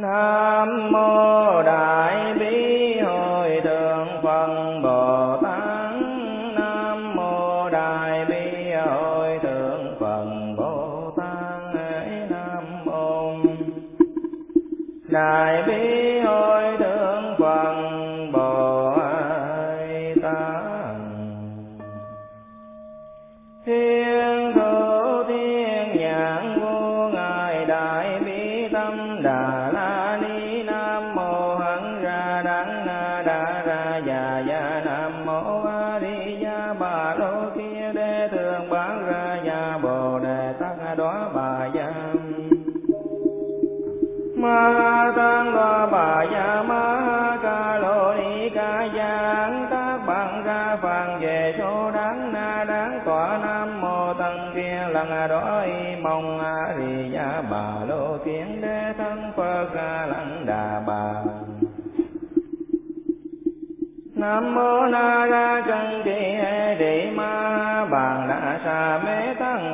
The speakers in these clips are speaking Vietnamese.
Nam mô Đại Bi hồi Thượng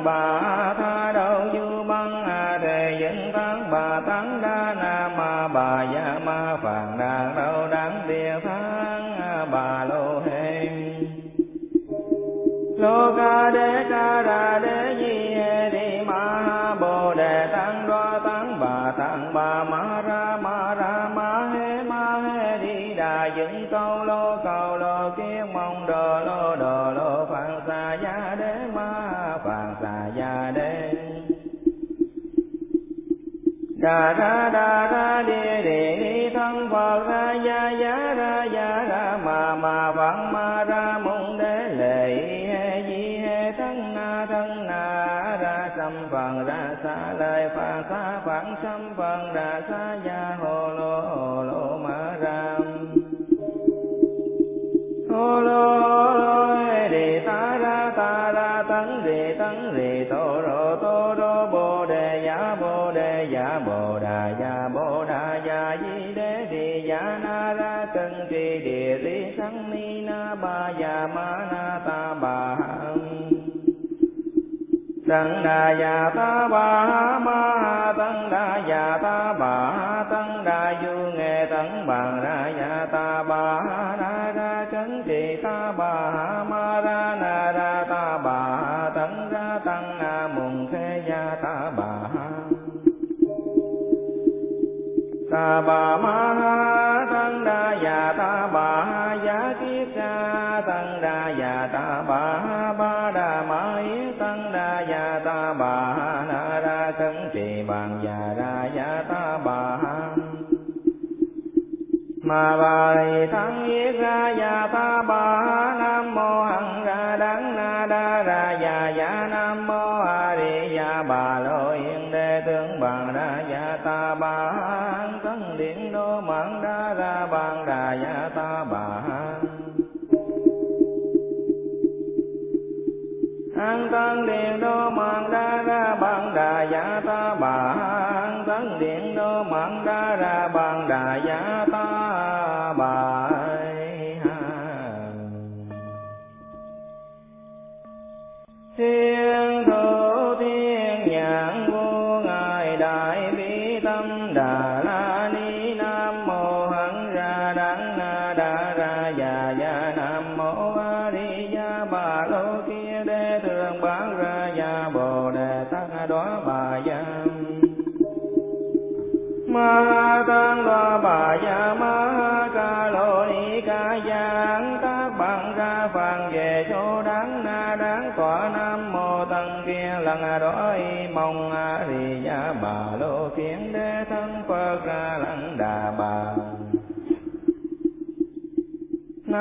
Bà Tha đâu Du Băng A Đề dẫn Tăng Bà Tăng Đa Na Ma, Bà dạ Ma Phạn Đà Đâu Đáng Địa Thang à, Bà Lô Hê Lô Ca Đế Ca Ra Đế Di Hệ đi Ma, Bồ Đề Tăng Đoa Tăng Bà Tăng Bà Ma Đà ra đà ra đi đề ni thân Phật ra gia ya ra gia ra mà mà phật ma ra môn đế lệ he di he thân na thân na ra sam phần ra xa lời phạn xa phạn sam phần ra xa Tăng đà già ta bà ma tăng đà già ta bà tăng đà du nghe tăng bằng ra già ta bà na ra chấn trì ta bà ma ra na ra ta bà tăng ra tăng na mùng thế gia ta bà ta bà ma tăng đà già ta bà giá kiết ra tăng đà già ta bà ba đà ma mà bài thắng yết ra già ta bà nam mô hằng ra đắng na đa ra già già nam mô a di đà bà lô yên đề tướng bằng ra già ta bà tấn điện đô mạng đa ra bằng đà già ta bà an tăng điện đô mạng đa ra bằng đà già ta bà an tăng điện đô mạng đa ra bằng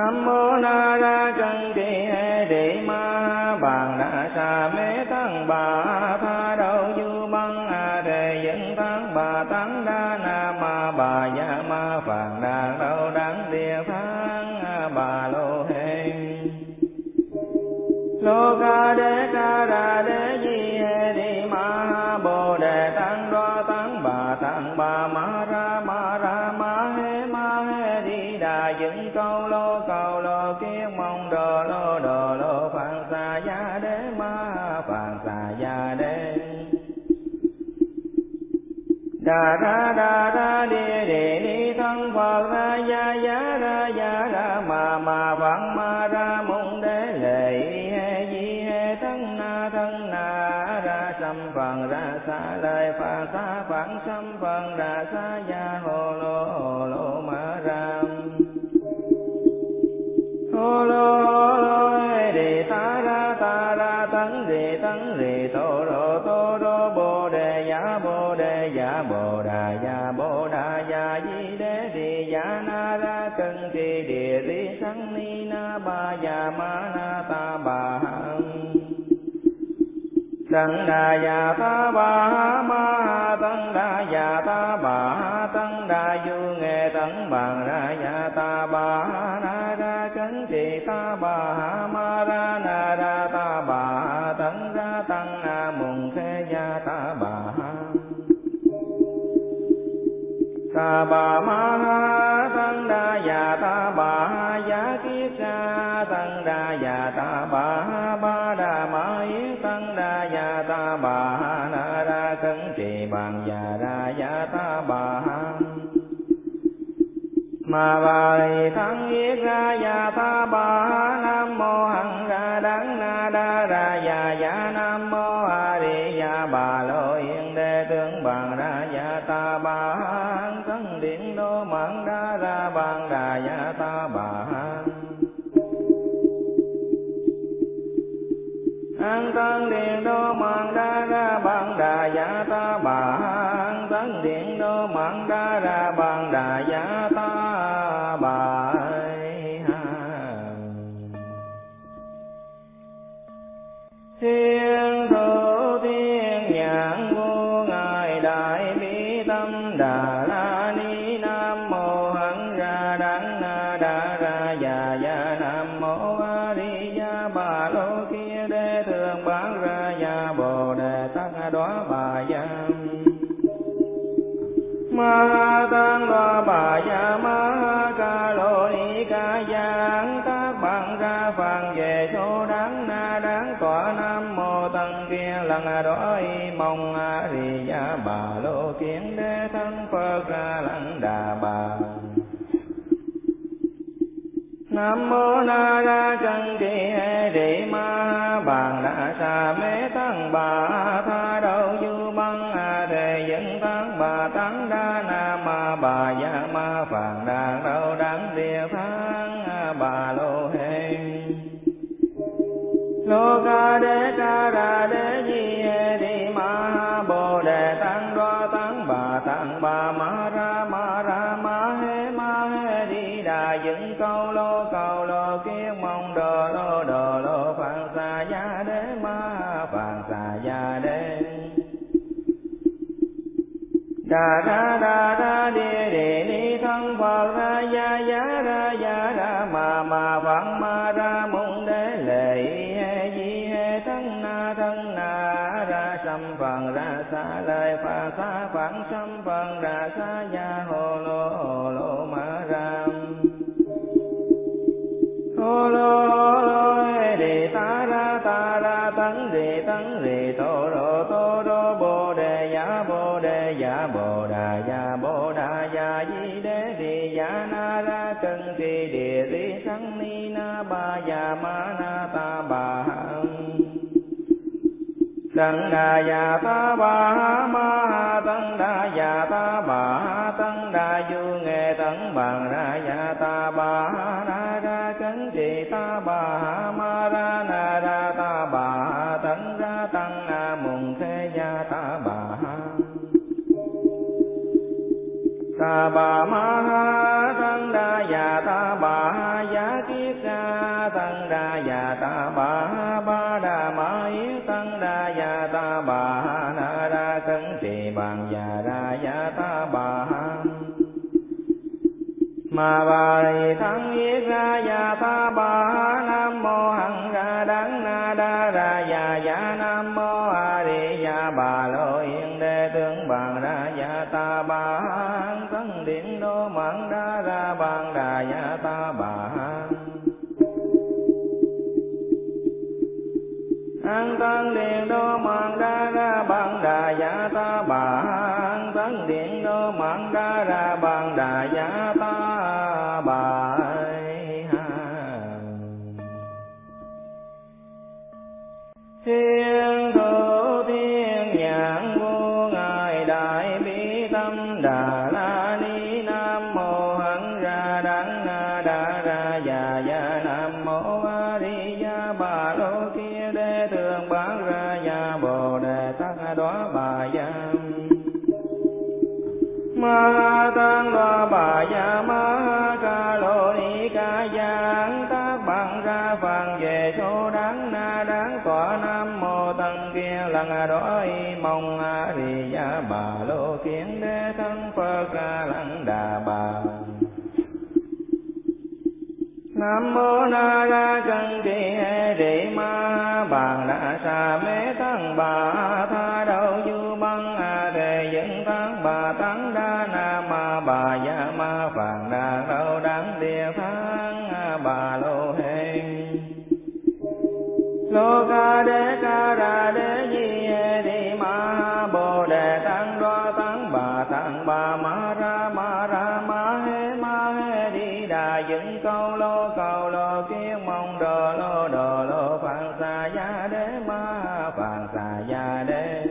Nam mô Na Ra Cân Kỳ Hệ Địa Ma Bàn đa Sa Mê Tăng Bà Tha đâu Du Băng A Đề dẫn Tăng Bà Tăng Đa Na Ma Bà Ya Ma Phạn Đà Đâu Đáng Địa tháng Bà Lô Hê Lô Ca Đế Ca Ra Đế Di Hệ Địa Ma Bồ Đề Tăng đo Tăng Bà Tăng Bà Ma ra ra đà ra đi đề ni thân phật ra ya ya ra ya ra ma ma văn ma ra môn đế lệ he di he thân na thân na ra sam phần ra sa lời phật sa phật sam phần ra sa ya hồ lô hồ lô ma ra ho lo hồ lô tăng đà ya ta ba ma tăng đà ya ta ba tăng đà du nghe tăng bằng ra ya ta ba na ra cấn trì ta ba ma ra na ra ta ba tăng ra tăng na mùng khê ya ta ba ta bà ma bài thân thắng yết ra và ta bà nam mô hằng ra đắng na đa ra và già nam mô a di đà bà lô yên đề tướng bằng ra và ta bà thân điện đô mạng đa ra bằng đà và ta bà an tân điện đô mạng đa ra bằng đà già ta bà an tân điện đô mạng đa ra bằng đà già nam đà ra đà ra đi đề ni thân phật ra ya ya ra ya ra ma ma phật ma ra môn đế lệ he di he thân na thân na ra sam phần ra sa lời phà sa phật sam phần ra sa ya hồ lô hồ lô ma ra. Hồ lô tăng đà ya ta bà ma tăng đà ya ta bà tăng đà du nghe tấn bằng ra ya ta bà na ra cấn trì ta bà ma ra na ra ta bà tấn ra tăng na mùng thế ya ta bà ta bà ma mà bà lì thắng yết ra già ta bà nam mô hằng ra đắng na đa ra già già dạ nam mô a di đà bà lô yên đề tướng bàn ra già ta bà thân điện đô mạng đa ra bàn đà già ta bà an tăng điện đô mạng đa ra bằng đà già ta bà an tăng điện đô mạng đa ra bằng đà giá ta bà thiên Nam mô Na Ra Cân Kỳ Hệ Rị Ma Bà Na Sa Mê Tăng Bà Tha đâu Du Băng A Đề Dẫn Tăng Bà Tăng Đa Na Ma Bà ya Ma Phạn Đà đâu Đắng Địa tháng Bà Lô Hê Lô Ca đê Ca Ra đê Đà dựng Câu Lô Câu Lô Kiết Mong Đồ Lô Đồ Lô Phạn Xà Gia Đế, Ma Phạn Xà Gia Đế.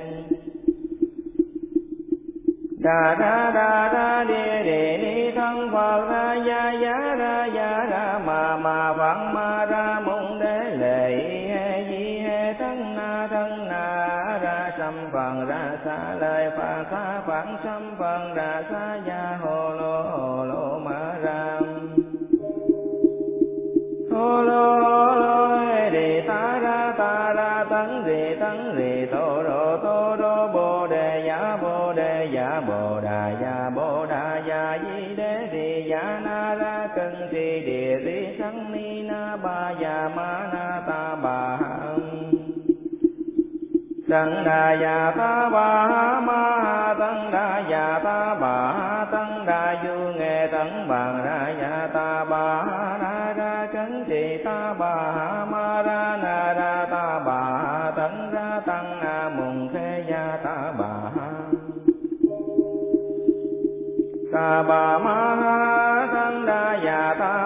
Đà đà đà đà đi đi ni thân Phật ra gia gia ra gia ra ma ma phạn ma ra mung đế, lệ he, di he, thân na thân na, ra sam phần ra xa lời phạn xa phạn sam phần ra xa gia, hồ, lô hồ, lô. Tăng đà ya ta bà ma tăng đà già ta bà tăng đà du nghe tăng bằng bà ma ra na ra ta bà tấn ra tăng a mùng khê gia ta bà ta bà ma tăng đa già ta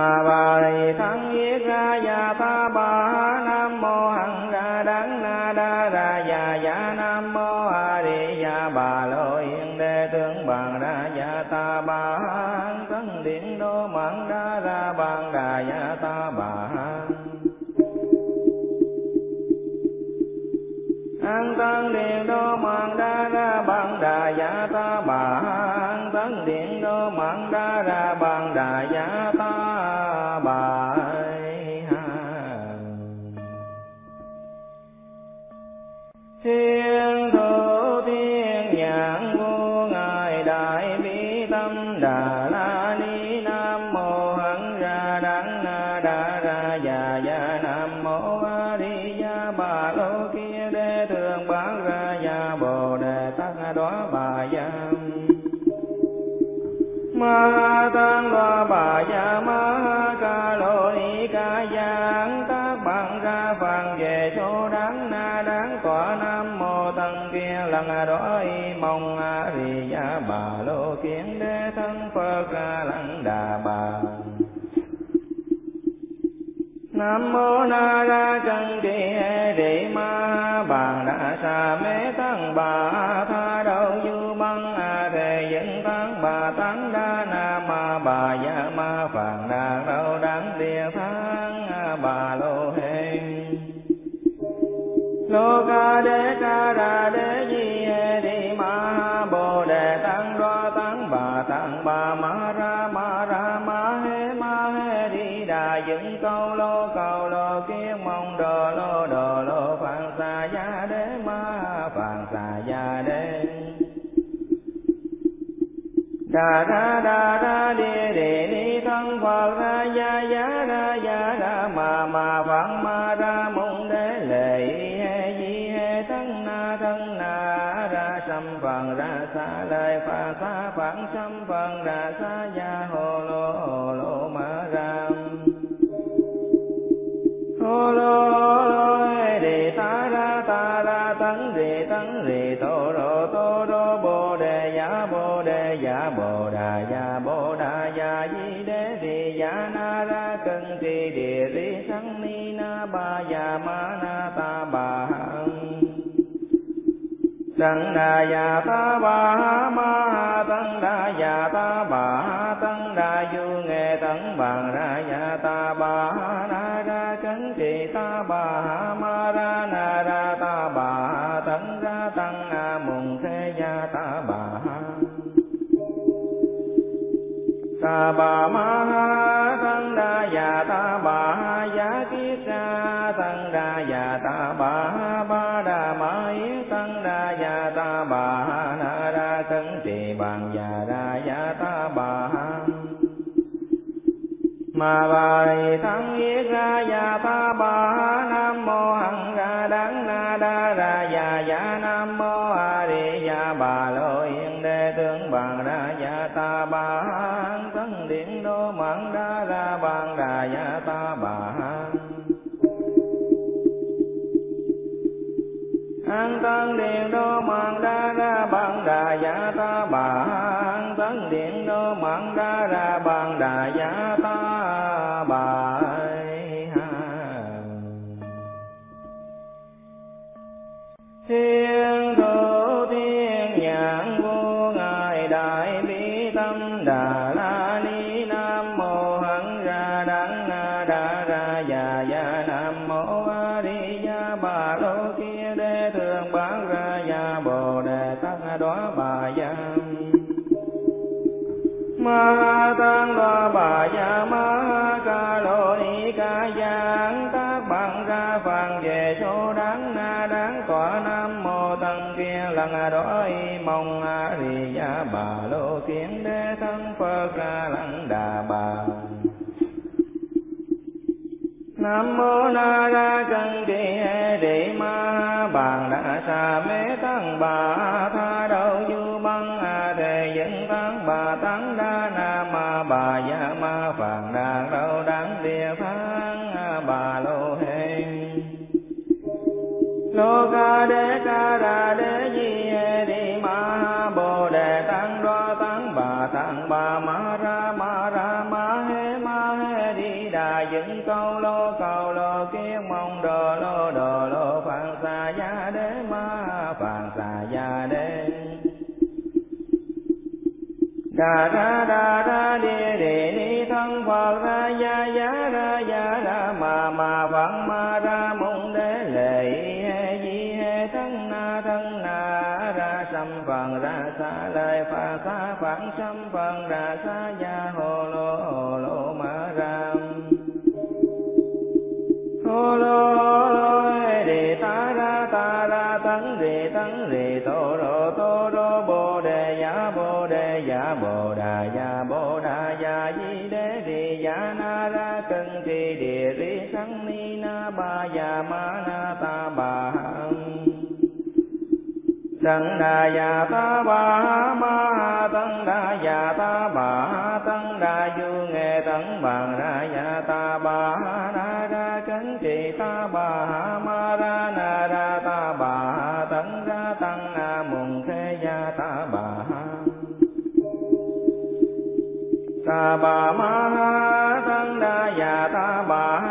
mà bà rì thắng yết ra già ta bà nam mô hằng ra đắng na đa ra già già nam mô a di đà bà lô yên đề tướng bằng ra già dạ ta bà thân điện đô mạng đa ra bằng đà già ta bà an tăng điện đô mạng đa ra bằng đà già ta bà an tăng điện đô mạng đa ra bằng đà già ta thiên kia đói mong a di đà bà lô kiến đế thân phật ca lăng đà bà. Nam mô Na Ra chân Kỳ xăm phần ra sa gia hồ lô hồ lô ma ram hồ lô hồ lô đề ta ra ta ra, tấn đề tấn đề tô rô tô rô, bồ đề giả bồ đề giả bồ đà giả bồ đà giả di đế đề giả na ra, cân trì địa di sang ni, na ba giả ma, na ta, bà tăng đà già ta ba ma bà ha tăng du nghe tấn bàn ra nhà ta bà na ra cấn trì ta bà ma ra na ra ta bà tấn ra tăng a mùng thế gia ta bà ta bà ma mà bà rì yết ra và ta bà nam mô hằng ra đắng na đa ra và già nam mô a di đà bà lô yên đề tướng bằng ra và ta bà thân tấn điện đô mạng đa ra bằng đà và ta bà an tân điện đô mạng đa ra bằng đà già ta bà an tân điện đô mạng đa ra bằng đà già ta thiên thủ thiên nhãn vô ngài đại bi tâm đà la ni nam mô hằng ra đắng na đa ra già già nam mô a di đà bà lô kia đê thường bán ra già bồ đề tăng đó bà già ma tăng đó bà già ma ca lô ni ca giang kia đói mong a di đà bà lô kiến đế thân phật ra lăng đà bà. Nam mô na ra cân kỳ hệ đệ ma bàn đã sa mê tăng bà tha đâu du băng a thề dẫn tăng bà tăng đa na ma bà ya ma phàn đà đâu đáng địa thang bà lô hê lô ca đế đà ra đà ra đi đề ni thân phật ra ya ya ra ya ra ma ma phật ma ra mong đế, lệ he di he thân, na thân, na, ra, sâm phần, ra xa lời phật xa phẳng, sâm phần, ra xa ya hồ lô hồ lô, ma ram hồ lô ba ya ma na ta bà tăng đà ya ta bà ma tăng đà ya ta bà tăng đà du nghe tăng bằng ra ya ta bà na ra cấn trì ta bà ma ra na ra ta bà tăng ra tăng na mùng thế gia ta bà ta bà ma tăng đa ya ta bà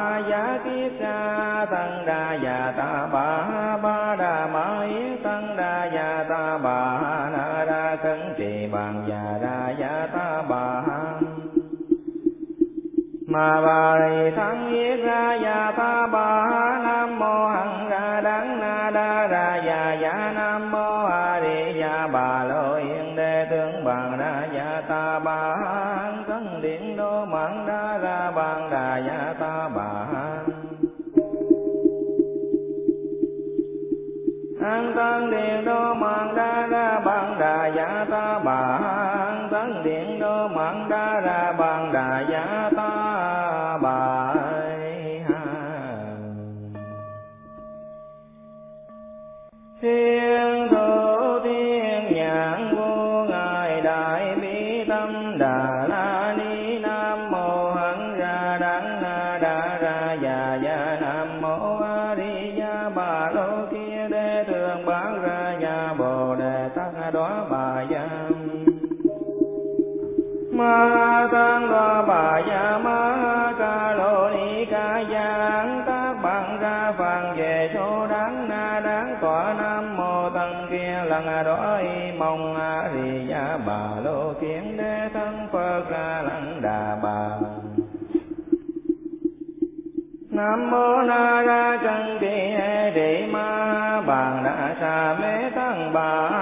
đà ta bà ba đà ma yết tăng đa ya ta bà na đa cấn trì bằng già đa ya ta bà mà bà rì thắng yết ra ya ta bà nam mô hằng ra đắng na đa ra ya ya nam mô a di đà bà lô yên đế tướng bằng đa ya ta bà thân điện đô mạng đa ra bàn đà ya ta bà bằng ta bà tấn điện đô mạng đa ra bằng đà giá. đà mê tăng bà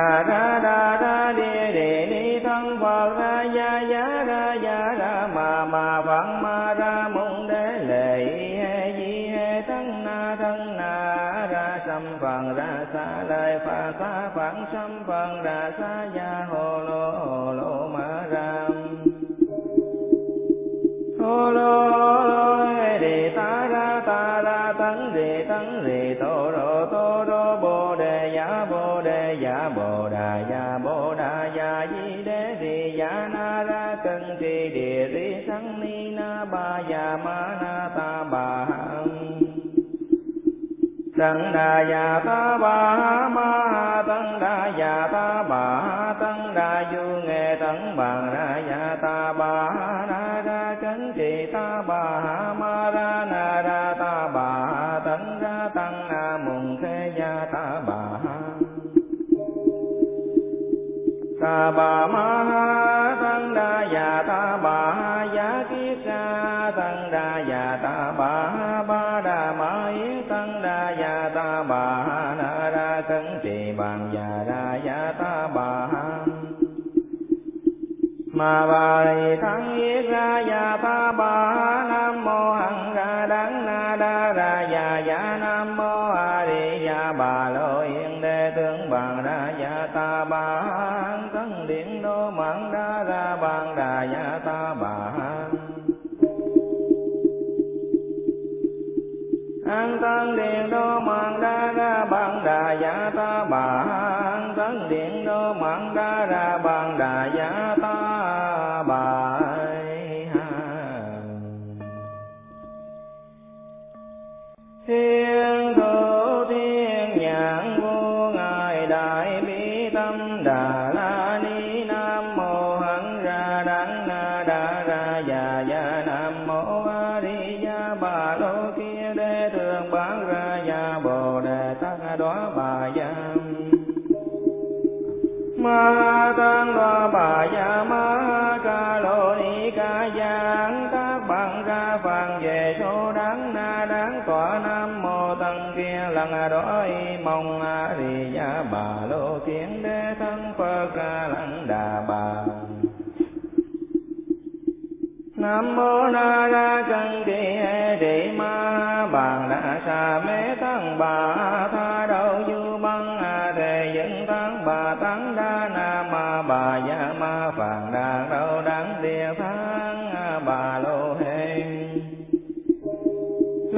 già ra da ra đi đề ni thân phật ra ya ya ra ya ra ma ma văn ma ra mung đế lệ he di he thân na thân na ra sam phần ra sa lai pha sa phật sam phần ra sa ya đặng đà già ta ba ma tăng đà già ta bà tăng đà du nghe tăng bàn đà già ta bà na ra chấn trì ta ba ma ra na ra ta bà tăng ra tăng na mùng thế gia ta bà ta ba ma าบาลี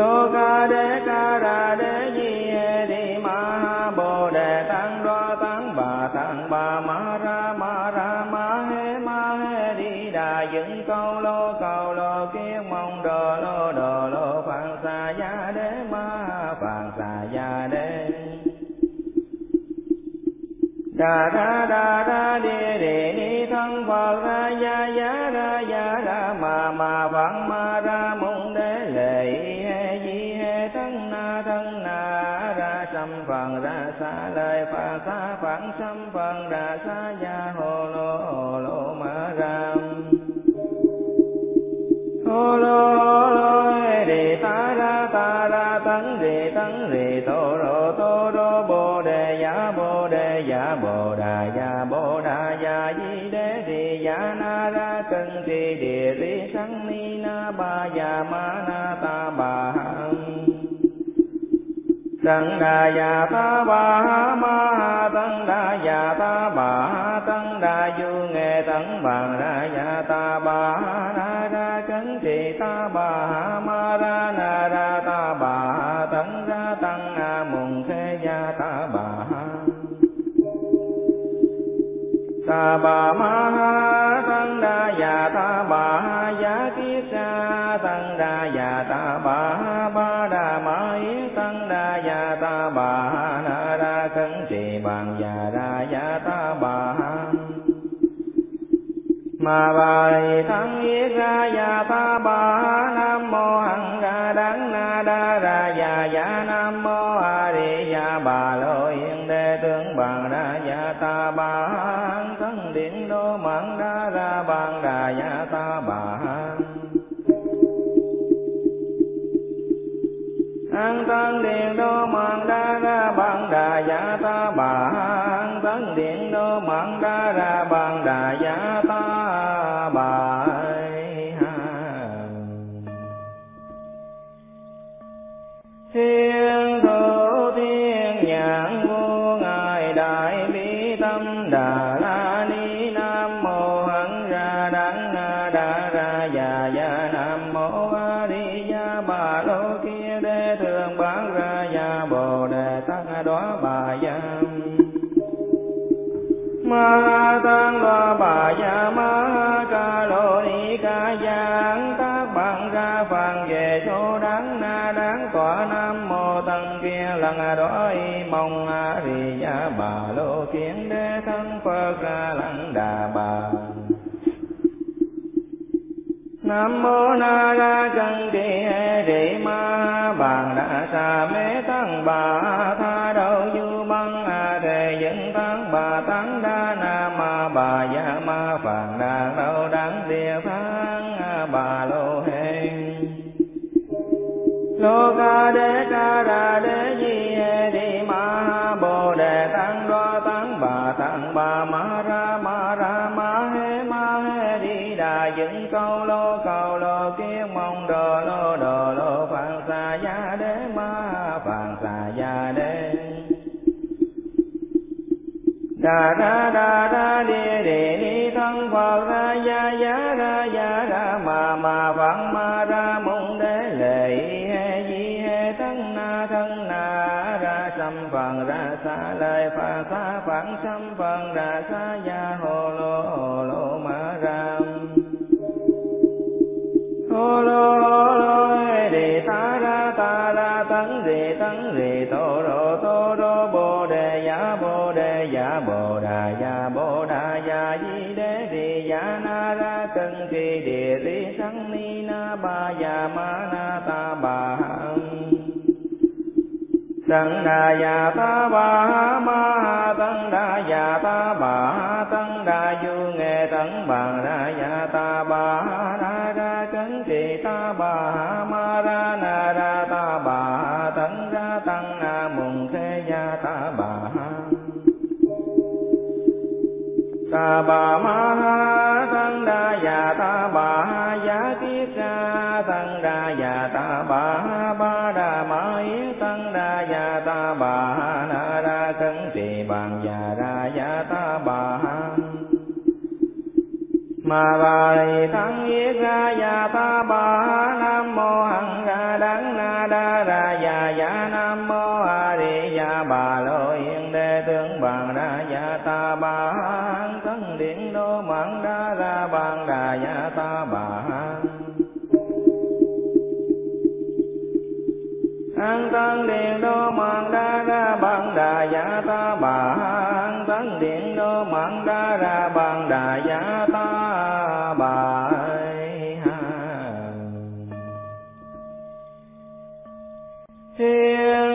Lô ca đế ca ra đế di hê đi ma ha bồ đề tăng đo tăng bà tăng bà ma ra ma ra ma hê ma hê đi đà dựng câu lô cầu lô kiết mong đồ lô đồ lô phạn xà gia đế ma phạn xà gia đế đà ra đà đà ma na ta bà tăng đà ya ta bà ma tăng đà ya ta bà tăng đà du nghe tăng bằng ra ya ta bà na ra cấn trì ta bà ma ra na ra ta bà tăng ra tăng a mùng thế ya ta bà ta bà ma mà bài thắng yết ra ya ta bà nam mô hằng ra đắng na đa ra ya ya dạ nam mô a di ya bà lo yên đề tướng bằng ra ya dạ ta bà thân điện đô mạng đa ra bằng đà ya ta bà an tân điện đô mạng đa ra bằng đà ya ta bà an tân điện đô mạng đa ra bằng đà ya nam mô na ra chân đi hê rị ma bàn đa sa mê tăng bà tha đâu du băng a đề dẫn tăng bà tăng đa na ma bà dạ ma phàn đa đâu đáng địa tháng bà lô hê lô ca đế ca ra đế di hê đi ma bồ đề tăng đà đa đà đa đi đề ni thân phật ra ya ya ra ya ra ma ma văn ma ra mong đế lệ he di he thân na thân na ra sam phần ra sa lời phật sa phật sam phần ra sa ya hồ lô hồ lô ma ra hồ lô đà di đế di ya na ra cân kỳ địa di sang ni na ba ya ma na ta bà tăng đà ya ta bà ma tăng đà ya ta bà tăng đà du nghệ tăng bằng ra ya ta bà ra ra cấn trì ta bà ma ra na ra ta bà ma tăng đa già ta bà giá kiết ra tăng đa già ta bà ba đà ma yết tăng đa già ta bà na ra cấn trì bằng già ra già ta bà. Mà bài thân yết ra già ta bà, nam mô hằng ra đắng na đa ra già già nam mô a di đà bà. Lô yên đế tướng bằng ra già ta bà đà dạ ta bà an tân điện đô mạng đa ra bằng đà dạ ta bà an tân điện đô mạng đa ra bằng đà dạ ta bà thiên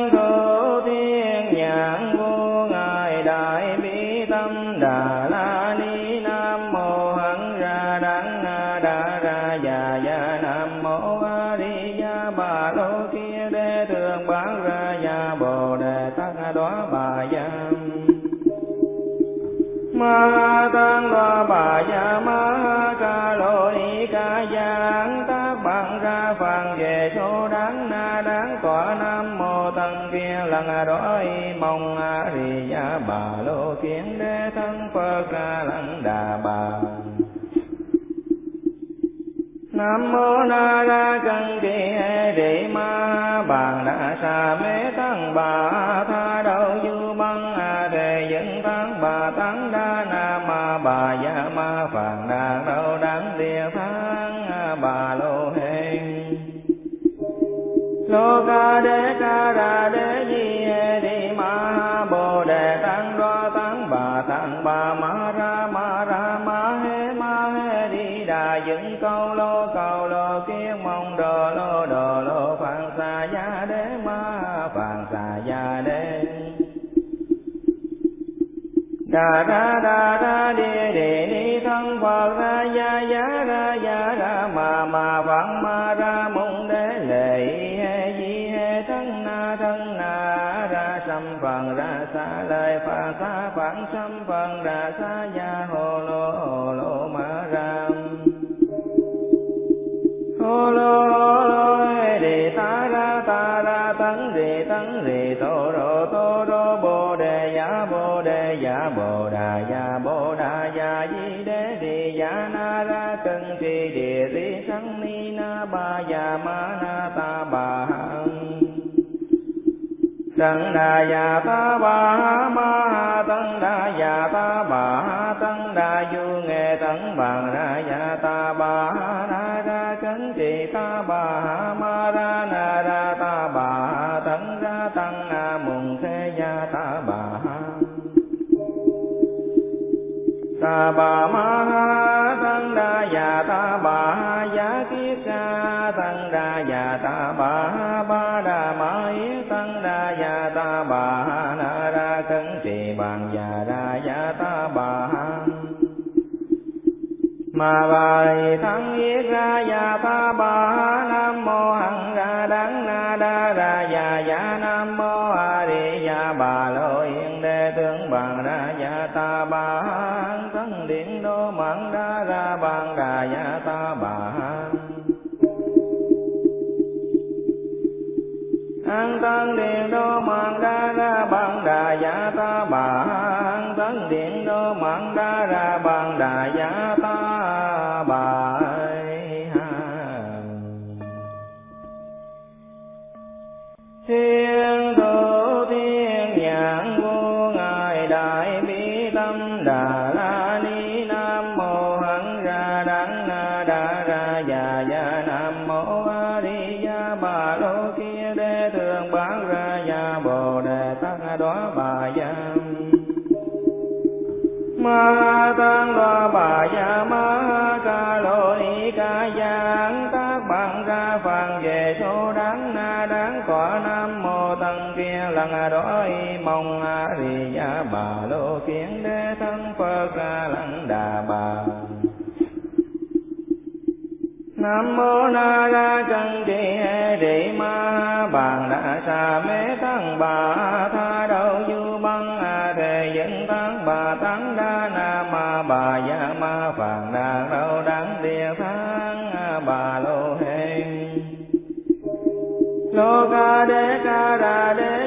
kiến đế thân phật ca lăng đà bà nam mô na ra cân kỳ hệ rị ma bà đa sa mê tăng bà tha đâu du băng a đề dẫn tăng bà tăng đa na ma bà ya ma phàn đà đâu đáng địa tháng bà lô hê lô ca đế ca ra đế di hệ rị ma bồ đề tăng đà ra đà ra đi đi ni thân phật ra ya ya ra ya ra ma ma phật ma ra mong đế lệ tăng đà già ta bà ma tân đà già ta bà tân đà du nghe tấn bằng đà già ta bà na ra cấn trì ta bà ma ra na ra ta bà tấn ra tăng na mùng thế gia ta bà ta bà ma mà bài thắng viết ra phật a lăng đà bà. Nam mô na ra chân trì hê đệ ma bàn đà sa mê tăng bà tha đâu du băng a thề dẫn tăng bà tăng đa na ma bà ya ma phàn đà đâu đáng địa tháng bà lô hê lô ca đê ca ra đê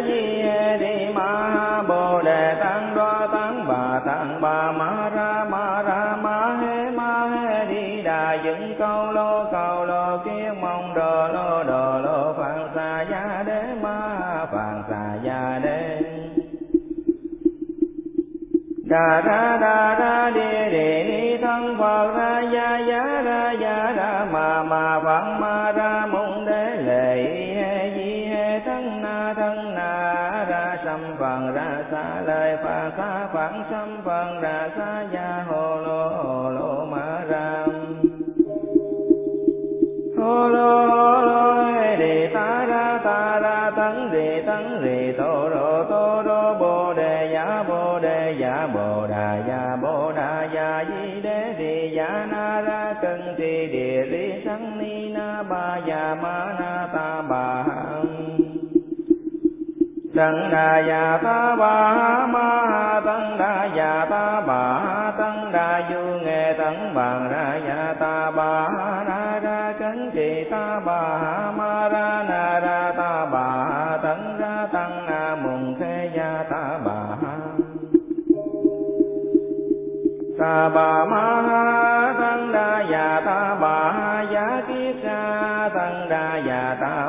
đà ra đà ra đi đi ni thân phật ra ya ya ra ya ra ma ma văn ma ra mong đế lệ he di he thân na thân na ra sam phần ra xa lời phật xa phật sam phần ra ni ya ta đà già ta bà ma tăng đà già ta bà tăng đà du nghe tăng bằng ra già ta bà na ra cấn trì ta bà ma ra na ra ta bà tăng ra tăng a mùng khê gia ta bà ta bà ma tăng đà già ta bà giá kiết ca tăng đà già ta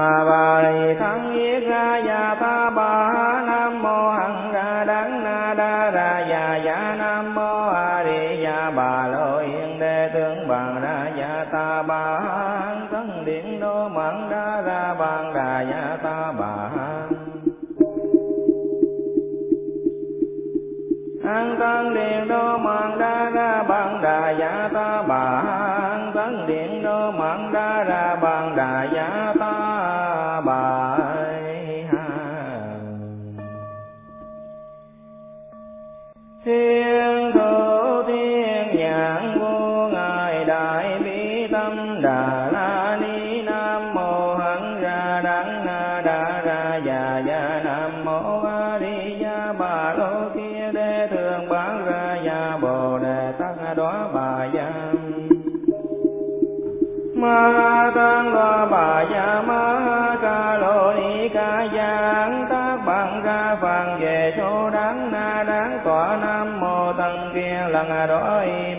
ma bà thắng yết ra già ta bà nam mô hằng ra đắng na đa ra già già nam mô a di đà bà lô yên đề tướng bằng ra già ta bà thân điện đô mặn đa ra bằng đà già ta bà an tăng điện đô mạng đa ra bằng đà già ta bà an điện đô mạng đa ra bàn đà giá ta bà thiên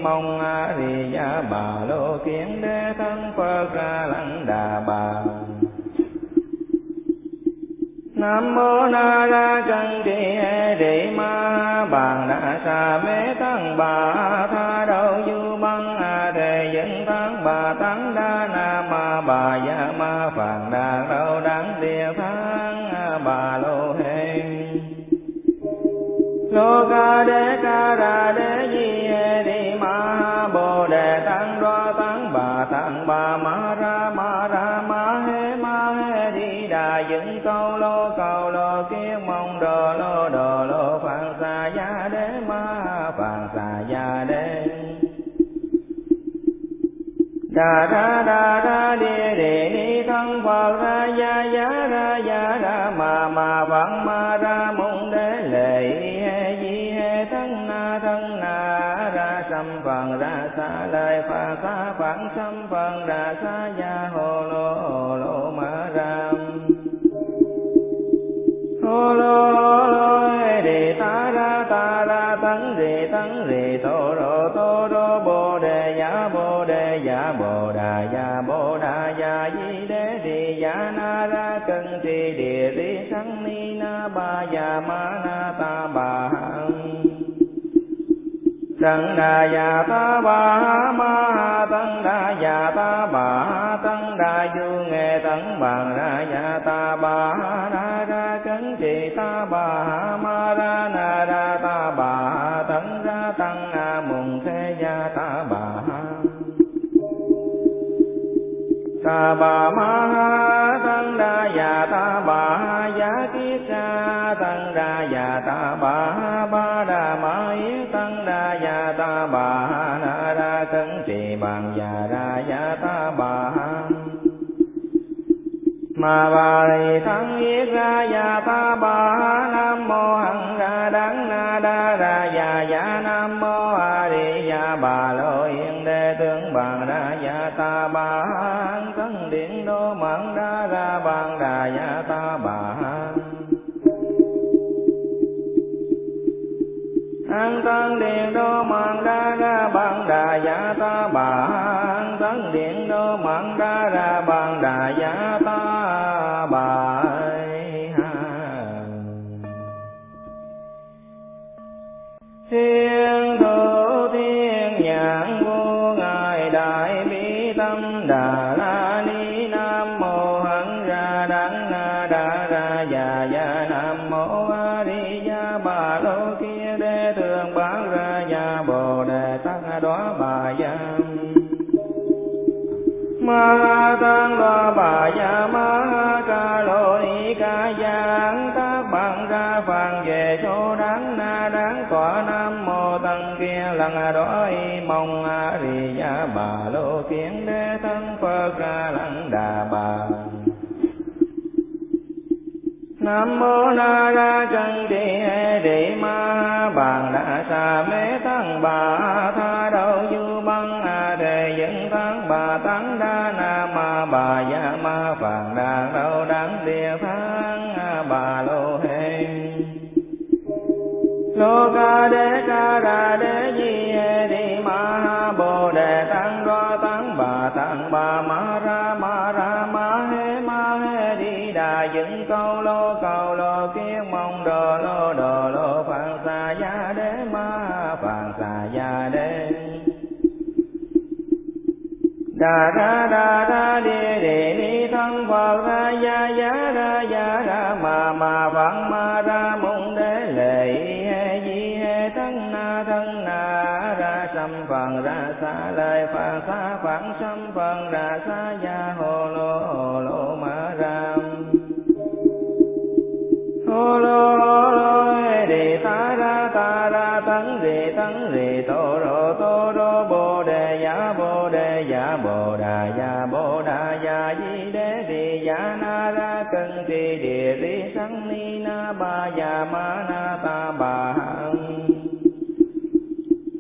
mong a di đà bà lô kiến đế thân phật ra lăng đà bà. Nam mô na ra cân đi hệ đệ ma. Bàn đa sa mê tăng bà tha đâu du băng a đề dân tăng bà tăng đa na ma. Bà gia ma phàn đà đâu đáng địa tháng bà lô hê lô ca đế ca ra đế đề tăng đoa tăng bà tăng bà, ma ra ma ra, ma he ma he đi đà, dựng câu lô câu lô kiết mong đồ lô đồ lô, phạn xà gia đế, ma phạn xà gia đế. Đà ra đà ra đi đi ni thân phật ra gia gia ra gia ra, ma ma phật, ma ra mong ra sa lời phật sa phật sam phần đà xa gia hồ lô hồ lô ma ram hồ lô hồ lô đề ta ra ta ra tấn rì tấn rì tô tô tăng đà già ta bà ma tăng đà già ta bà tăng đà du nghe tăng bằng ra già ta bà na ra cấn trì ta bà ma ra na ra ta bà tăng ra tăng a mùng thế gia ta bà ta bà ma tăng đa già ta bà mà bà lì thân yết ra già ta bà nam mô hằng ra đắng na đa ra già già dạ nam mô a di đà bà lô yên đề tướng bàn ra già dạ ta bà thân điện đô mạng đa ra bằng đà già ta bà an tân điện đô mạng đa ra bằng đà giả ta bà an tân điện đô mạng đa ra bằng đà giả ta bà thiên thủ thiên nhãn vô ngài đại bi tâm đà la ni nam mô hằng ra đắng na đa ra già già nam mô a di đà bà lô ki kiến đế thân phật ra lăng đà bà. Nam mô na ra chân đi hê đi ma bàn đa sa mê tăng bà tha đâu du băng a đề dẫn tăng bà tăng đa na ma bà ya ma phàn đa đâu đáng địa thang bà lô hê. Lô ca đế ca ra đế di hê đi ma bồ đề bà ma ra ma ra ma he ma he đi đà, dựng câu lô, cầu lô, kiến mong đồ lô đồ lô phạn xà gia đế, ma phạn xà gia đế. Đà đa đà đa đi đi ni thân phật ra, gia gia ra gia ra ma ma phạn ma lại sa lời phạn xâm phạn phần ra xa ya hồ lô hồ lô ma ram hồ lô hồ lô đề ta ra ta ra tấn rì tấn rì tô rô tô rô bồ đề ya bồ đề ya bồ đà ya bồ đà ya di đế đi ya na ra cân ti địa ri sang ni na ba ya ma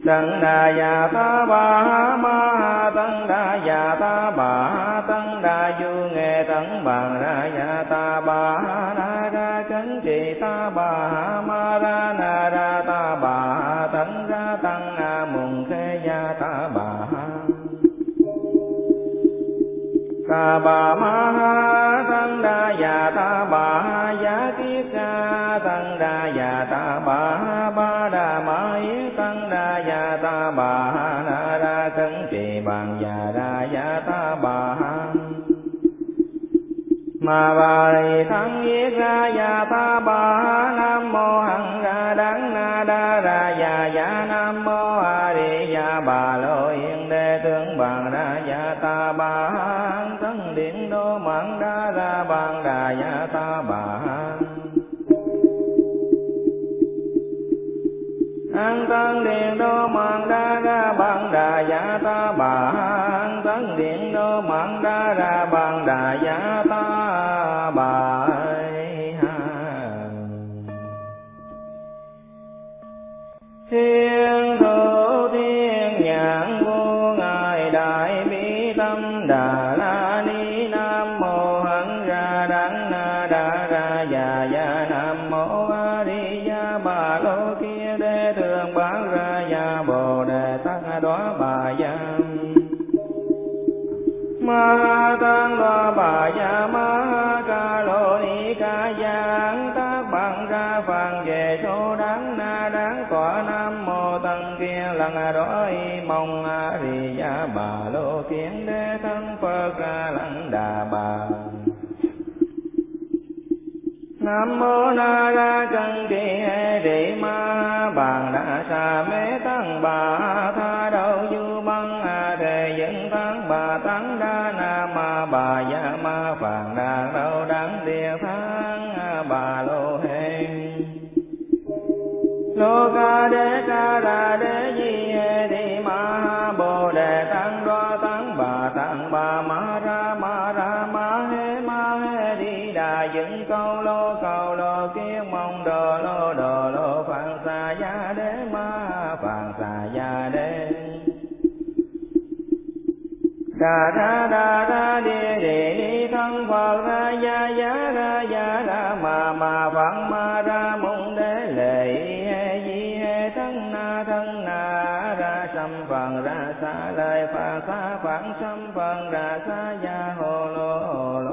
tăng đà ya ta ba ma tăng đà ya ta ba tăng đà du nghe tăng bằng ra ya ta ba na ra cấn trì ta ba ma ra na ra ta ba tăng ra tăng a mùng khê ya ta ba ta bà ma tăng đa già ta bà ma bà lì thắng yết ra và ta bà nam mô hằng ra đắng na đa ra và già nam mô a di đà bà lo yên đề tướng bằng ra và ta bà thân điện đô mạng đa ra bằng đà và ta bà an tân điện đô mạng đa ra bằng đà già ta bà an tân điện đô mạng đa ra bằng đà già nam mô na ra chân kỳ hệ đi ma bàn đa sa mê tăng bà tha đâu du băng a thề dẫn tăng bà tăng đa na ma bà ya ma phàn đà đâu đắng địa tháng bà lô hê lô ca đê ca ra đê đà ra đà ra đi đi đi thân phật ra ya ya ra ya ra ma ma phật ma ra mong đế lệ he di he thân na thân na ra sam phần ra sa lời phật sa phạn sam phần ra sa ya hồ lô hồ lô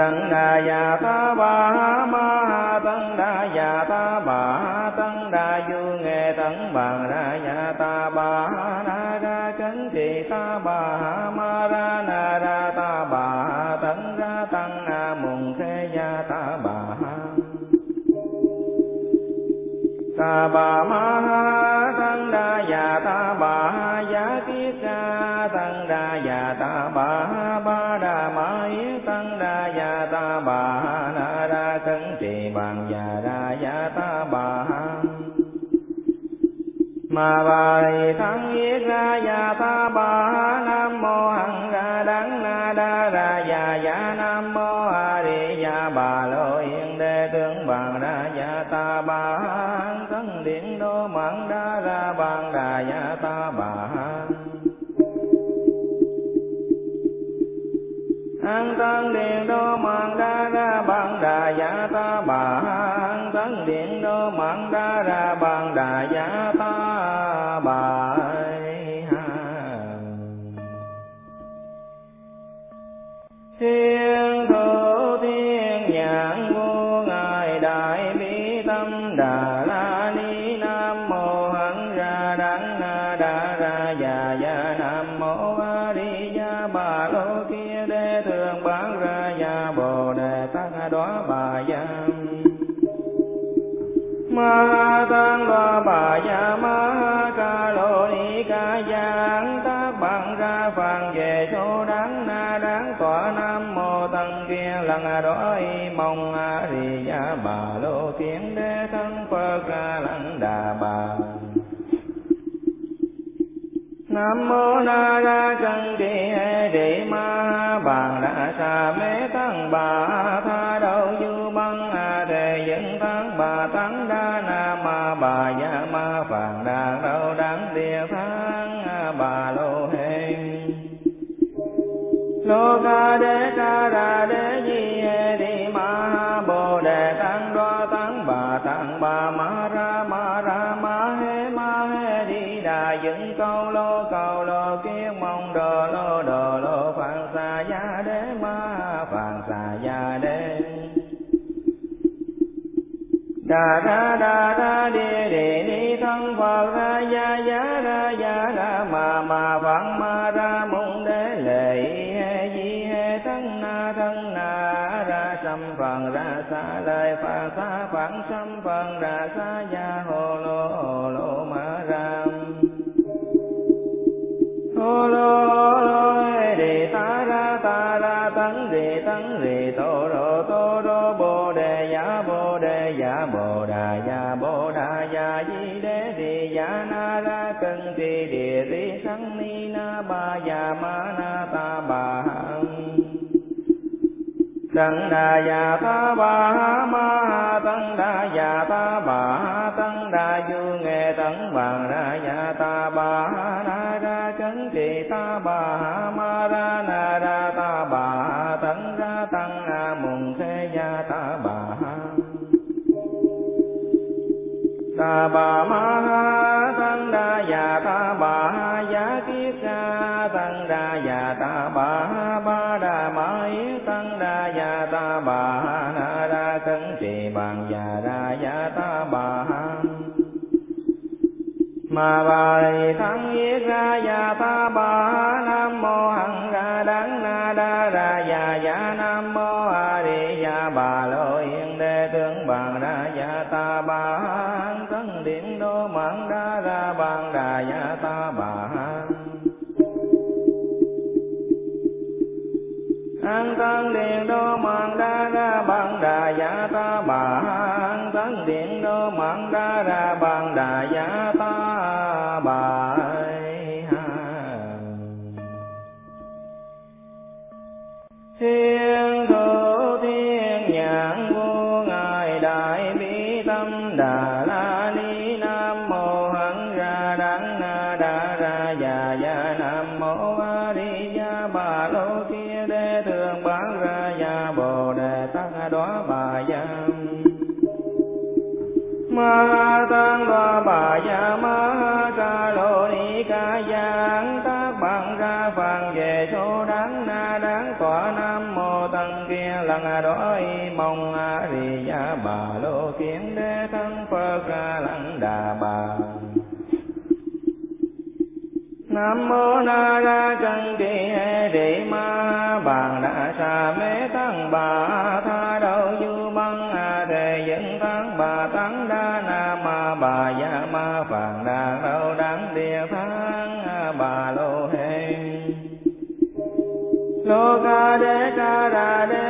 Tân đà già ta ba ma tân đà già ta ba tân đà du nghệ tân bằng đà già ta ba na ra cấn trì ta ba ma ra na ra ta ba tấn ra tăng na mùng khê gia ta ba ta ba ma bà mà ma bài thắng yết ra già ta bà nam mô hằng ra đắng na đa ra già già nam mô a di đà bà lô yên đề tướng bằng ra già ta bà thân điện đô mạng đa ra bằng đà già ta bà ra bằng đà Nam mô Na Ra Cân Kỳ Hệ Địa Ma Bàn Đà Sa Mê Tăng Bà Tha Đầu Du Băng A Đề Dân Tăng Bà Tăng Đa Na Ma Bà Ya Ma Phàn Đà đâu đáng Địa tháng Bà Lô Hê Lô Ca Đế Ca Ra Đế Di Hệ Địa Ma Bồ Đề Tăng đo tăng bà tăng bà Ma Đà ra đà ra đi đề ni thân Phật ra ya ya ra ya ra ma ma phạn ma ra môn đế lệ he di he thân na thân na ra sâm phần ra xa lời phật xa phẳng sâm phần ra xa ya hồ lô hồ lô ma ra hồ lô ti địa ri sang ni na ba ya ma na ta ba tăng đà ya ta ba ma tăng đà ya ta ba tăng đà du nghe tăng bằng đa ya ta ba na ra chấn trì ta ba ma ra na ra ta ba tăng ra tăng a mùng thế ya ta ba ta bà ma mà bài thắng yết ra và ta bà nam mô hằng ra đắng na đa ra và già nam mô a di đà bà lô yên đề tướng bằng ra và ta bà thân điện đô mạng đa ra bằng đà và ta bà an tăng điện đô mạng đa ra bằng đà già ta bà an tăng điện đô mạng đa ra bằng đà già ta bà ha Nam mô Na Ra chân Kỳ Hệ Địa Ma Bàn Đà Sa Mê Tăng Bà Tha đâu Du Băng A Đề dẫn Tăng Bà Tăng Đa Na Ma bà ya ma phạn đà đâu đáng địa tháng bà lô hê. Lô ca đê ca đà đê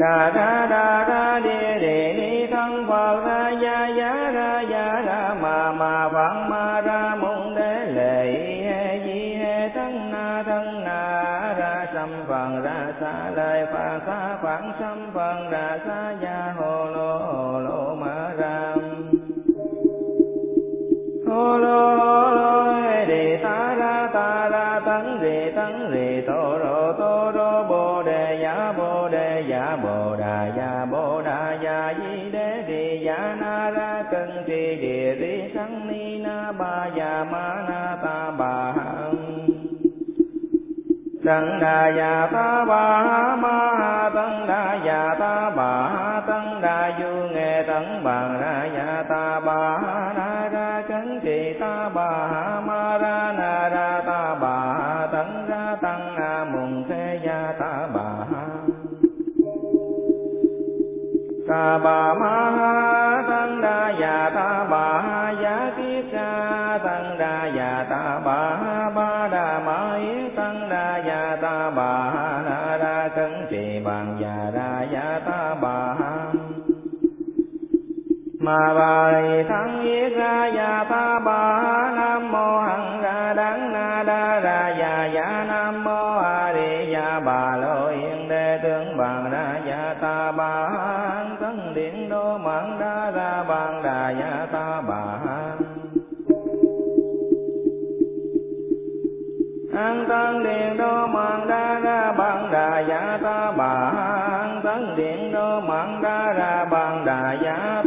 đà đa đa đa đi đề ni thân phật ra ya ya ra ya ra ma ma phật ma, ra, môn, đế, lệ, he, di, he, thân, na thân, na, ra sam phần ra, sa lời phật sa phản sam phần ra, sa ya hồ lô hồ lô ma ra. Hồ lô hồ lô đề ta, ra ta, ra, tấn rì tấn rì tô, rô tô, rô ma na ta ba tăng đà già ta bà ma tăng đà già ta bà tăng đà du nghe tăng bà ra già ta bà na ra cấn trì ta bà ma ra na ra ta bà tăng ra tăng a mùng thế gia ta bà ta bà ma tăng đa già ta bà mà bà lì thắng yết ra và ta bà nam mô hằng ra đắng na đa ra và già nam mô a di đà bà lô yên đề tướng bằng ra và dạ ta bà thân điện đô mạng đa ra bằng đà và ta bà an tân điện đô mạng đa ra bằng đà dạ già ta bà an tân điện đô mạng đa ra bằng đà già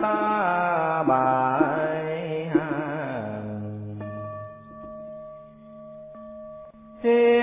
thiên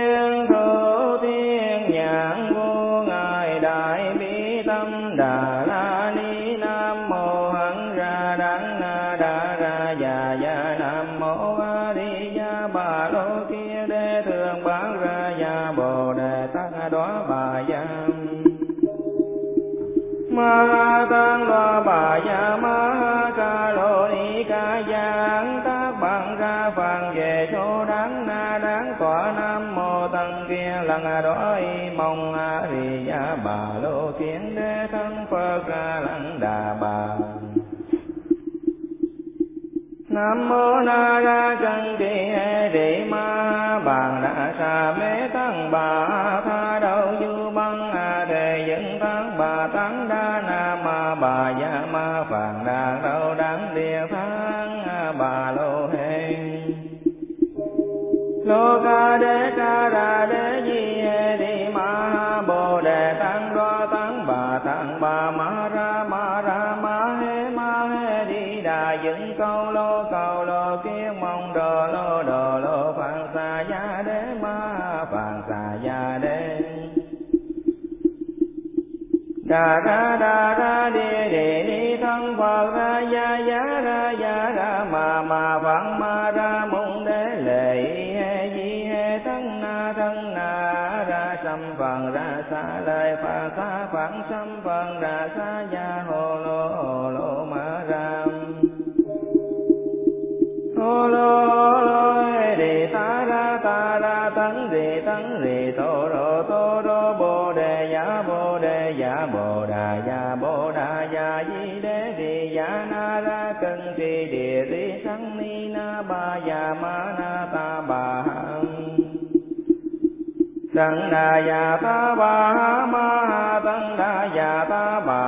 ca lăng đà bà Nam mô na ra chân đi đệ Rị Ma Bàn. Đa Sa Mê Tăng Bà Tha đâu Du Băng A Đề dẫn Tăng Bà Tăng Đa Na Ma Bà ya Ma phàn Đà đâu đáng Địa tháng Bà Lô Hê Lô Ca đê Ca Đà đê Bà Ma Ra Ma Ra Ma he Ma he Đi Đà Dựng Câu Lô Câu Lô Kiết Mong Đồ Lô Đồ Lô Phạn Xà Ya Đế, Ma Phạn Xà Ya Đế. Đà ra đà ra, đi đi đi. Thân phật ra ya ya ra ya ra. Ma ma phạn ma ra lời phật sa phật sam phần đà sa ya tăng đà ya ta ba ma ha tăng đà ya ta ba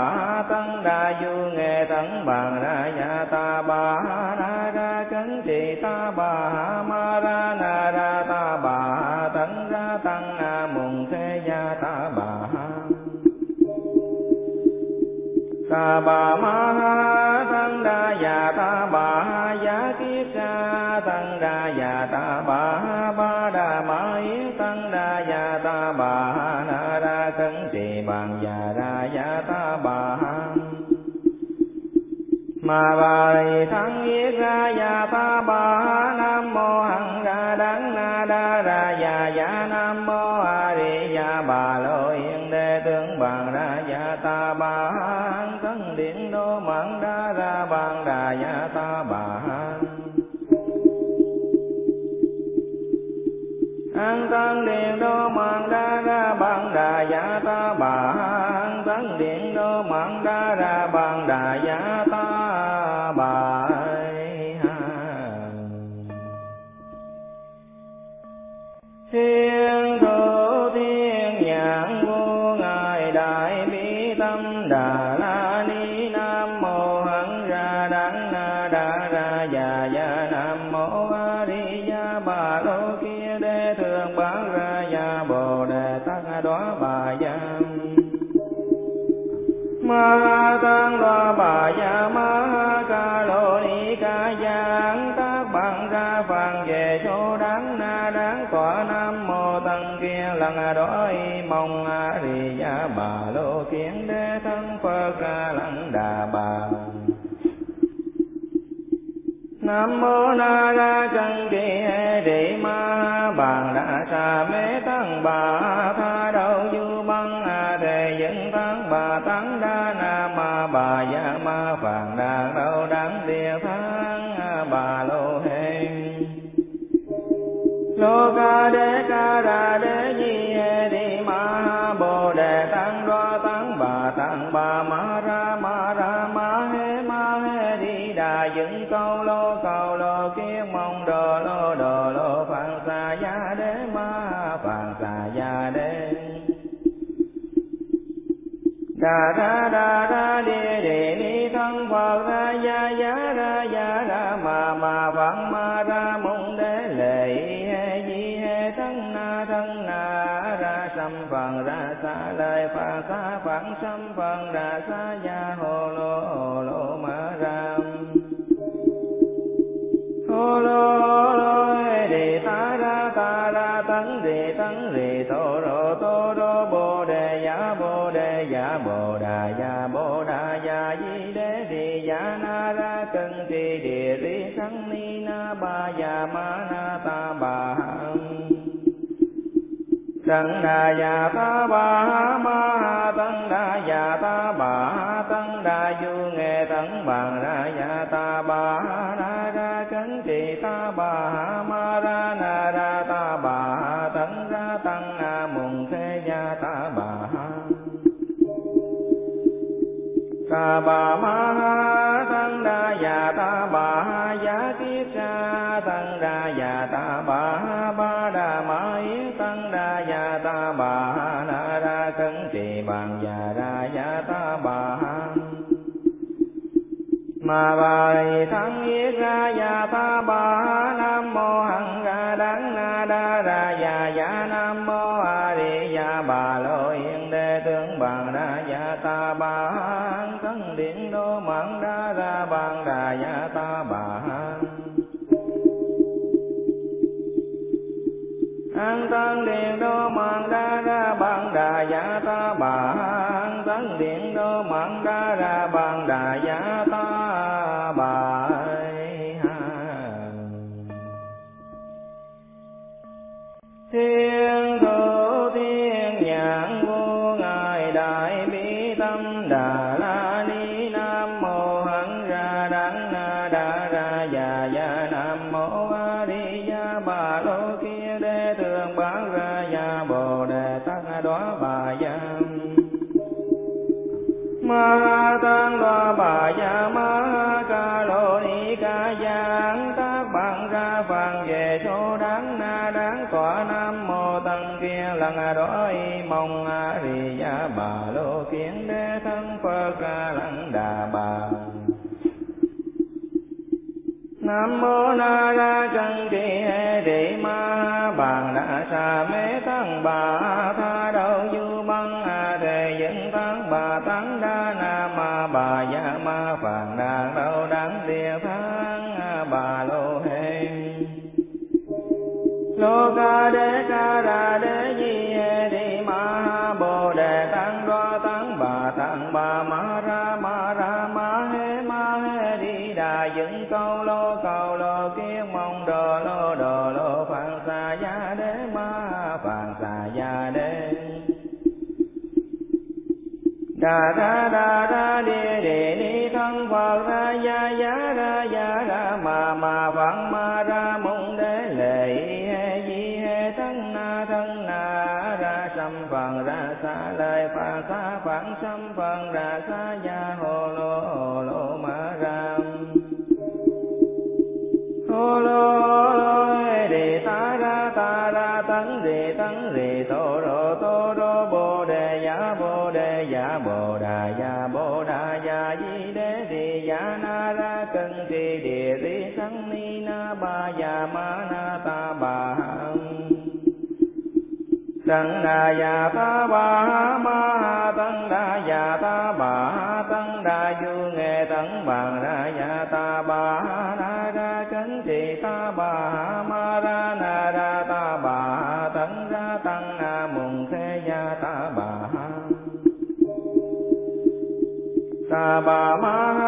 tăng đà du nghe tăng bằng đà ya ta ba na ra cấn trì ta ba ma ra na ra ta ba tăng ra tăng a mùng thế ya ta ba ta bà ma mà ba ri thắng yết ra ya ta ba nam mô hằng ra đắng na đa ra ya ya dạ nam mô a di ya bà lô yên đề tướng bằng ra ya dạ ta ba hằng thân điện đô mạng đa ra bằng đà ya ta bà an tăng điện đô mạng đa ra bằng đà ya ta bà an tăng điện đô mạng đa ra bằng đà ya thiên nam mô na ra chân kỳ hệ đệ ma bàn đa sa mê tăng bà tha đâu du băng a thề dẫn tăng bà tăng đa na ma bà ya ma phàn đà đâu đáng địa tháng bà lô hê lô ca đê ba già ma na ta bà tăng đà già ta bà ma tăng đà già ta bà tăng đà du nghe tăng bằng ra già ta bà na ra cấn trì ta bà ma ra na ra ta bà tăng ra tăng a mùng thế gia ta bà ta bà ma bà ri yết ra ya ta bà nam mô hằng ra đắng na đa ra ya ya nam mô a di ya bà lo yên đề tướng bằng ra ya ta bà thân điện đô mạng đa ra bằng đà ya ta bà an tăng điện đô mạng đa ra bằng đà ya ta bà an tăng điện đô mạng đa ra bằng lần đói mong a di đà bà lô kiến đế thân phật ra lăng đà bà. Nam mô na ra chân kỳ hệ đệ ma. Bàn đa sa mê tăng bà tha đâu du băng a thề dẫn tăng bà tăng đa na ma. Bà dạ ma phàn đà đâu đáng địa thắng. Bà lô hê lô ca đế ca ra đế đề tăng đoa tăng bà tăng bà ma ra ma ra ma he ma he đi đà dựng câu lô cầu lô kiết mong đồ lô đồ lô phạn xà gia đế ma phạn xà gia đế đà ra đà ra đi đi ni thân phật ra gia gia ra gia ra ma ma sa phật sam phần ra sa gia hồ tăng đà già ta ba ma tân đà già ta ba tân đà du nghe tấn bằng đà già ta ba na ra cấn trì ta ba ma ra na ra ta ba tấn ra tăng na mùng thế gia ta ba ta bà ma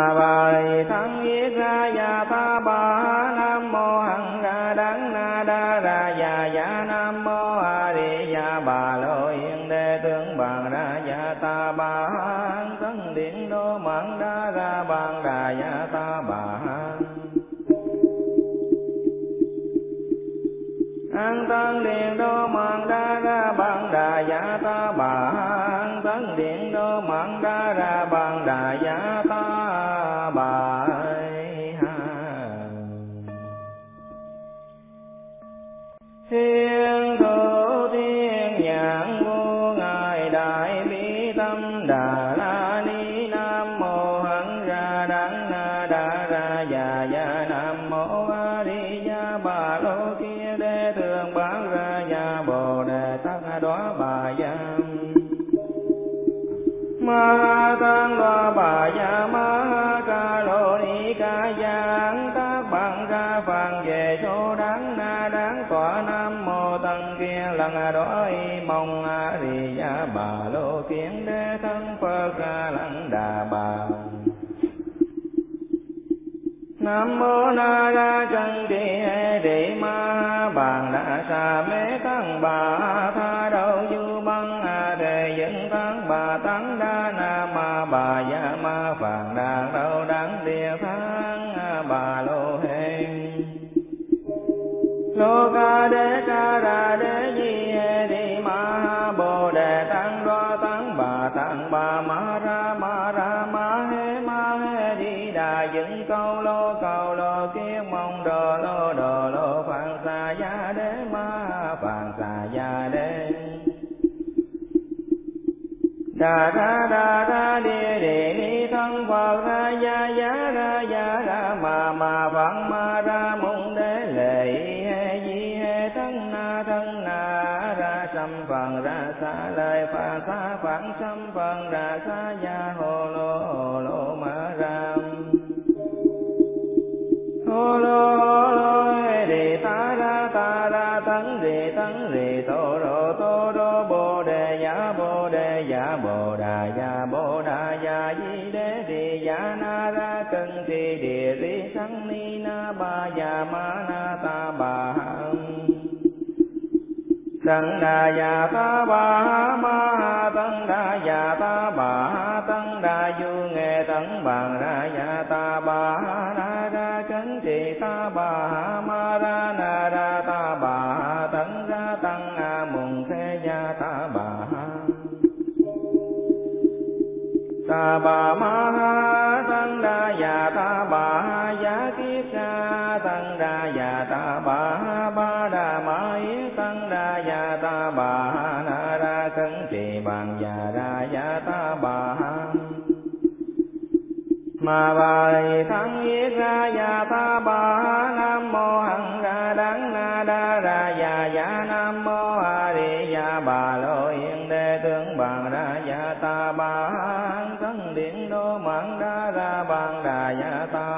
mà bài thắng yết ra và ta bà nam mô hằng ra đắng na đa ra và già nam mô a di đà bà lô yên đề tướng bằng ra và ta bà thân điện đô mạng đa ra bằng đà già ta bà an tân điện đô mạng đa ra bằng đà già ta bà an tân điện đô mạng đa ra bằng đà già ta bà thiên thổ thiên nhãn vô ngài đại bi tâm đà nam mô na ra chân đi hệ đi ma bàn đa sa mê tăng bà tha đâu du băng a đề dẫn tăng bà tăng đa na ma bà ya ma phàn đa đâu đắng địa tháng bà lô hê lô ca đê đà ra đà ra đi đi ni thân phật ra ya ya ra ya ra ma ma văn ma ra mong đế lệ he di he thân na thân na ra sam phần ra xa lời phà xa phạn sam phần ra xa ya hồ lô. Ma na ta ba tăng đà ya ta ba ma tăng đà ya ta ba tăng đà du nghe tăng bằng ra ya ta ba na ra chấn trì ta ba ma ra na ra ta ba tăng ra tăng a mùng thế ya ta ba ta bà ma tăng đa già ta mà bài thân yết ra và ta ba, nam mô hằng ra đắng na đa ra và ya nam mô a di đà bà lo yên đề tướng bằng ra và dạ ta ba thân điện đô mạng đa ra bằng đà và dạ ta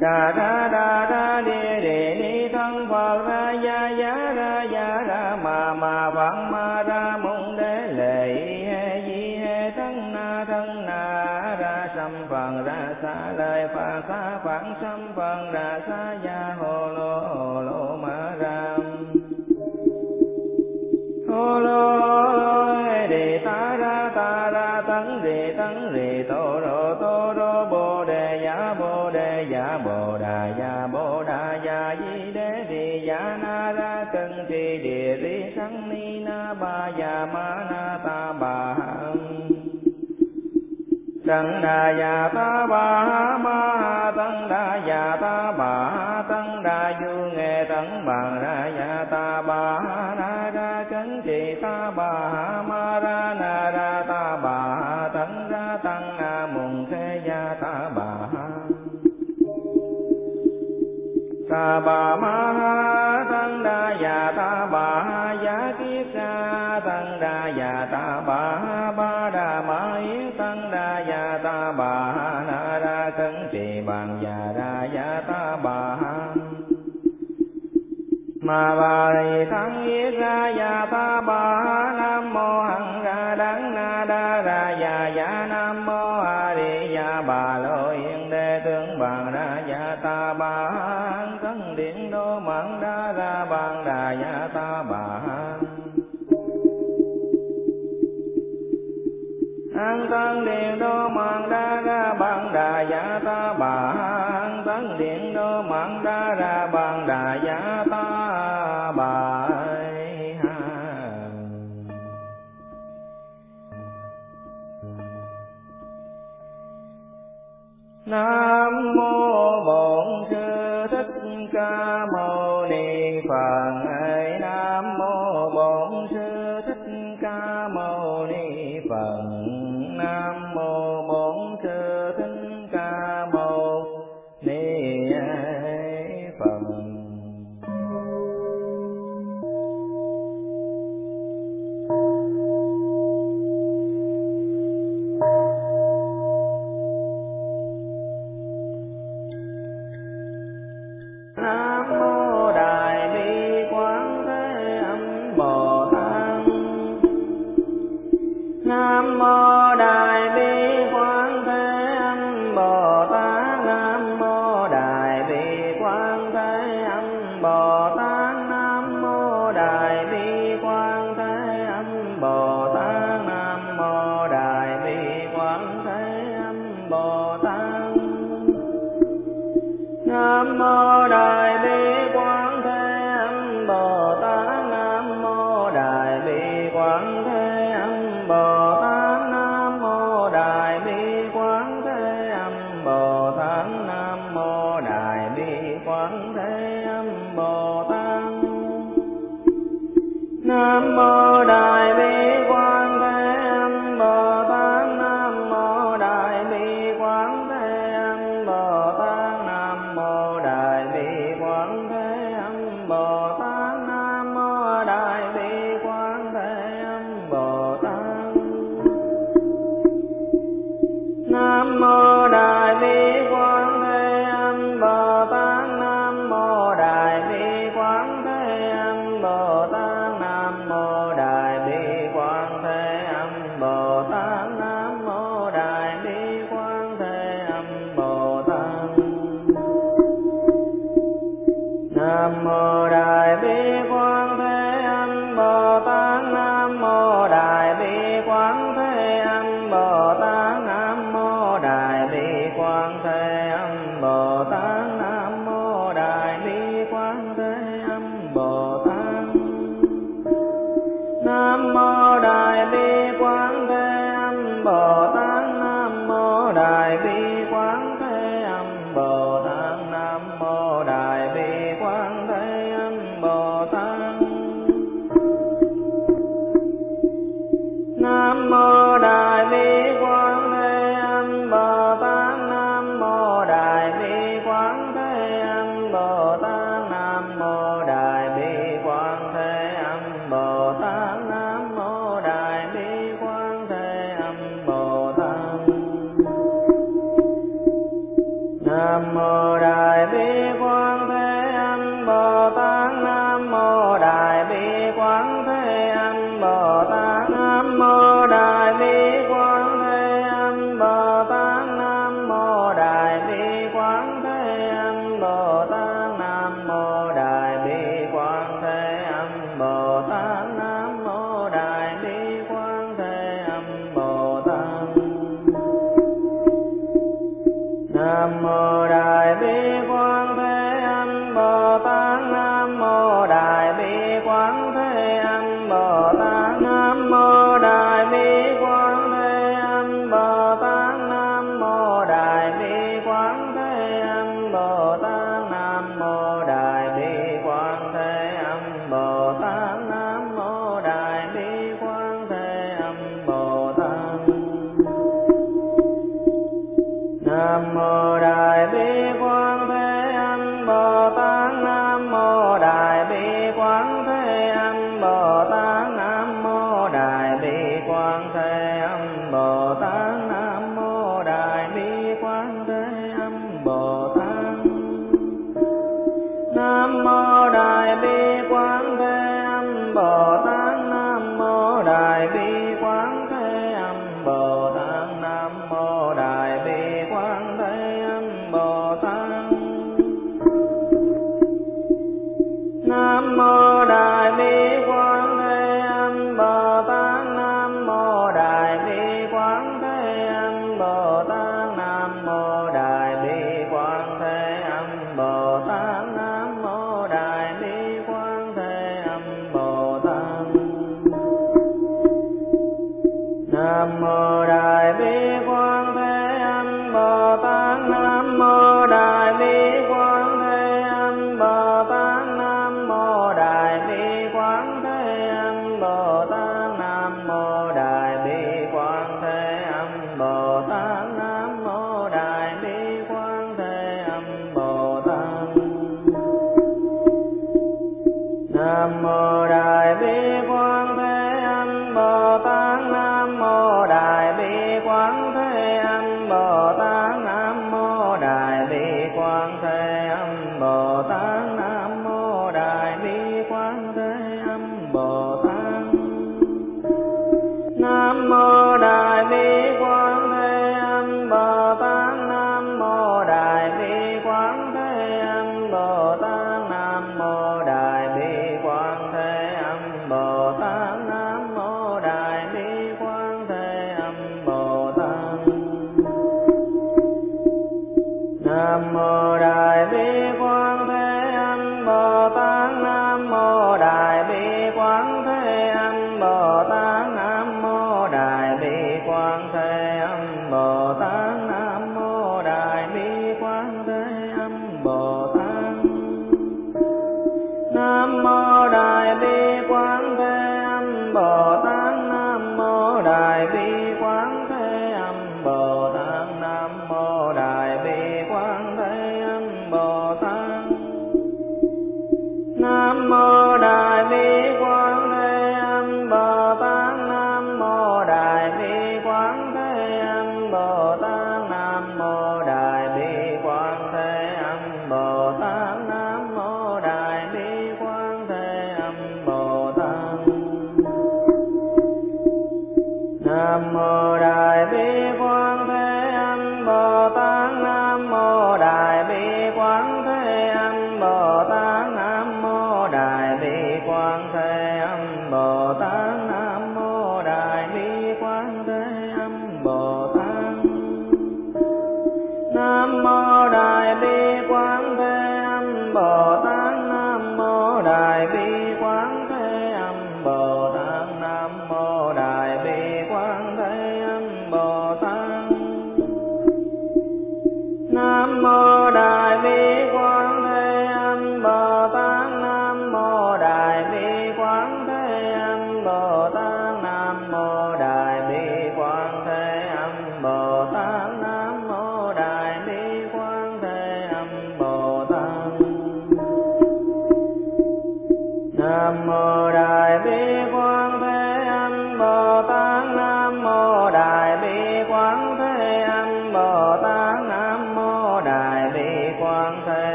đà đa đa đa đi đề ni thân phật ra ya ya ra ya ra ma ma văn ma ra mung đế lệ he di he thân na thân na ra sam phần ra xa lai phật xa phản sam phần ra xa ya ma na ta bà tăng đa già ta bà ma tăng đa già ta bà tăng đa du nghe tăng bà ra già ta bà na ra cấn trì ta bà ma ra na ra ta bà tăng ra tăng na mùng thế gia ta bà ta bà ma ta bà na ra cấn trì bàn già ra ya ta bà. Ma bà rì thắng yết ra ya ta bà. Nam mô hằng ra đắng na đa ra ya ya nam mô a di ya bà. Lô yên đề tướng bàn ra ya ta bà cấn điện đô mạng đa ra bàn đà ya ta bà. ban đà giá ta bà Nam mô Bổn Sư Thích Ca Mâu Ni Phật.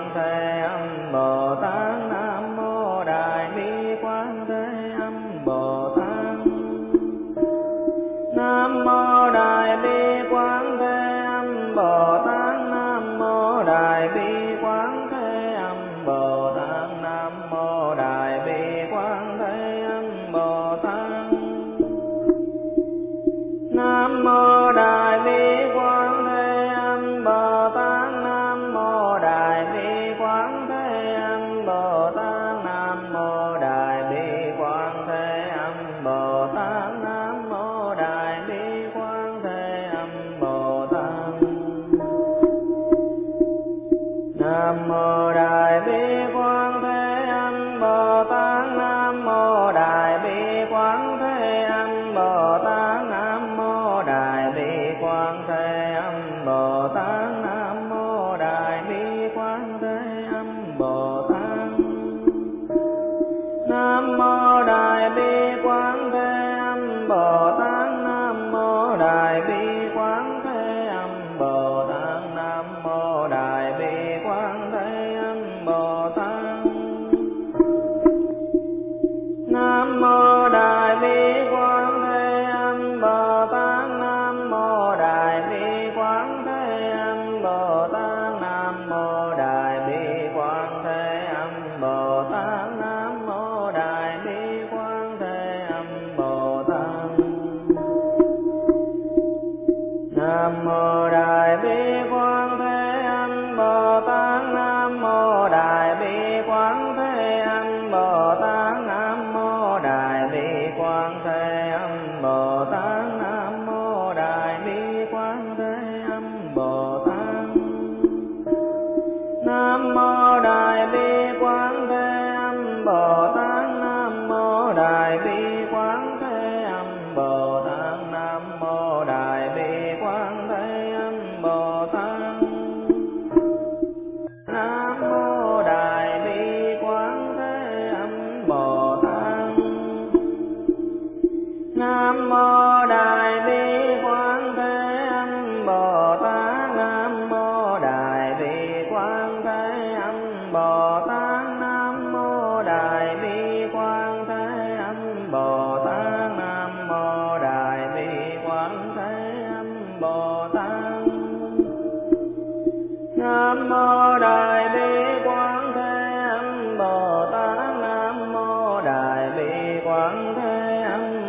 งไท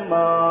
ما